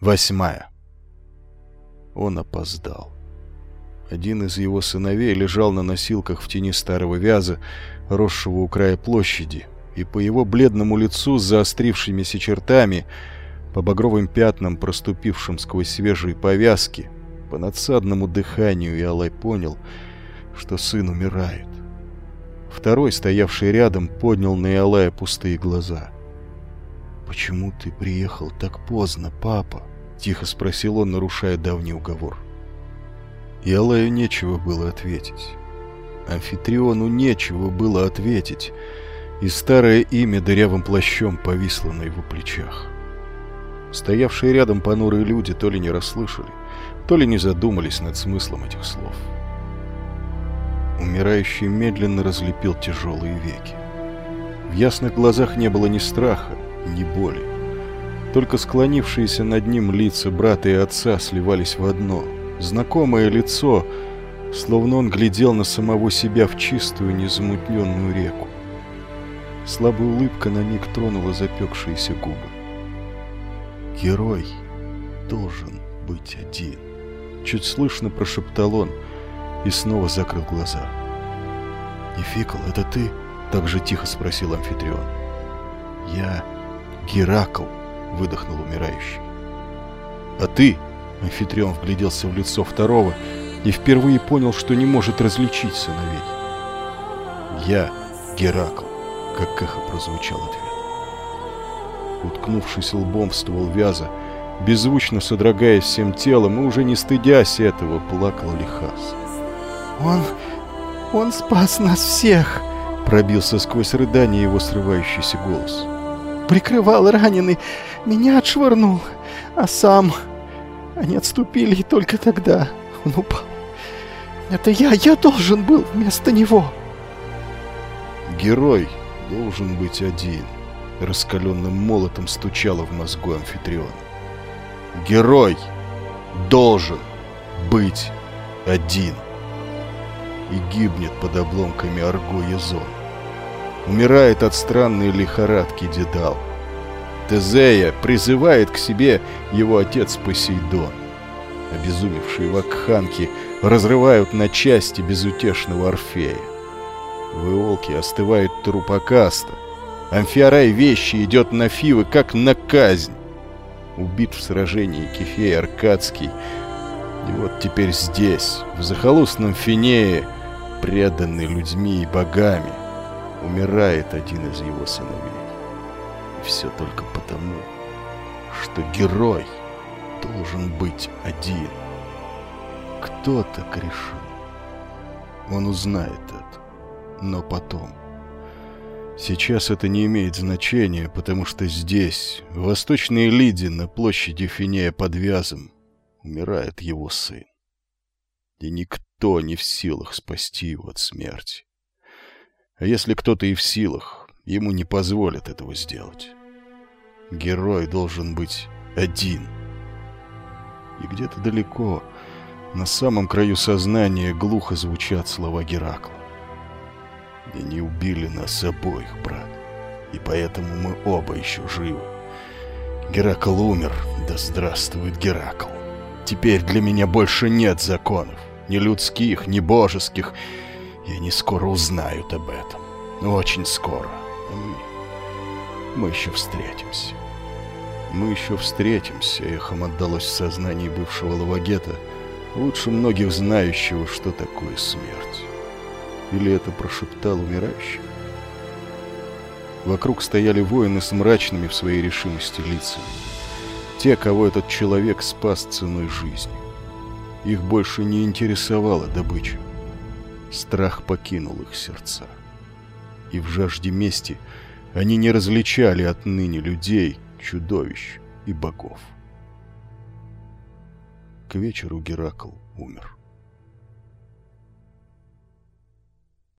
Восьмая. Он опоздал. Один из его сыновей лежал на носилках в тени старого вяза, росшего у края площади, и по его бледному лицу с заострившимися чертами, по багровым пятнам, проступившим сквозь свежие повязки, по надсадному дыханию Иалай понял, что сын умирает. Второй, стоявший рядом, поднял на Иалая пустые глаза. «Почему ты приехал так поздно, папа?» — тихо спросил он, нарушая давний уговор. И Алаю нечего было ответить. Амфитриону нечего было ответить, и старое имя дырявым плащом повисло на его плечах. Стоявшие рядом понурые люди то ли не расслышали, то ли не задумались над смыслом этих слов. Умирающий медленно разлепил тяжелые веки. В ясных глазах не было ни страха, ни боли. Только склонившиеся над ним лица брата и отца сливались в одно. Знакомое лицо, словно он глядел на самого себя в чистую, незамутненную реку. Слабая улыбка на миг тронула запекшиеся губы. «Герой должен быть один», — чуть слышно прошептал он и снова закрыл глаза. «Ефикл, это ты?» — так же тихо спросил Амфитрион. «Я Геракл», — выдохнул умирающий. «А ты?» — Амфитрион вгляделся в лицо второго и впервые понял, что не может различить сыновей. «Я Геракл», — как эхо прозвучал ответ. Уткнувшись лбом в ствол вяза, беззвучно содрогаясь всем телом и уже не стыдясь этого, плакал Лихас. «Он... он спас нас всех!» — пробился сквозь рыдание его срывающийся голос. «Прикрывал раненый, меня отшвырнул, а сам... Они отступили, и только тогда он упал. Это я, я должен был вместо него!» «Герой должен быть один», — раскаленным молотом стучало в мозгу амфитриона. «Герой должен быть один» и гибнет под обломками Арго Езон. Умирает от странной лихорадки Дедал. Тезея призывает к себе его отец Посейдон. Обезумевшие вакханки разрывают на части безутешного Орфея. В Иолке остывает труп Акаста. Амфиарай вещи идет на Фивы, как на казнь. Убит в сражении Кефей Аркадский. И вот теперь здесь, в захолустном Финее, преданный людьми и богами, умирает один из его сыновей. И все только потому, что герой должен быть один. Кто так решил? Он узнает это, но потом. Сейчас это не имеет значения, потому что здесь, в Восточной Лиде, на площади Финея под Вязом, умирает его сын. И никто не в силах спасти его от смерти. Если кто-то и в силах, ему не позволят этого сделать. Герой должен быть один. И где-то далеко, на самом краю сознания, глухо звучат слова Геракла. Они убили нас обоих, брат. И поэтому мы оба еще живы. Геракл умер, да здравствует Геракл. Теперь для меня больше нет законов. Ни людских, ни божеских. И они скоро узнают об этом. Очень скоро. Мы, мы еще встретимся. Мы еще встретимся, эхом отдалось в сознании бывшего Лавагета, лучше многих знающего, что такое смерть. Или это прошептал умирающий? Вокруг стояли воины с мрачными в своей решимости лицами. Те, кого этот человек спас ценой жизни. Их больше не интересовала добыча. Страх покинул их сердца. И в жажде мести они не различали отныне людей, чудовищ и богов. К вечеру Геракл умер.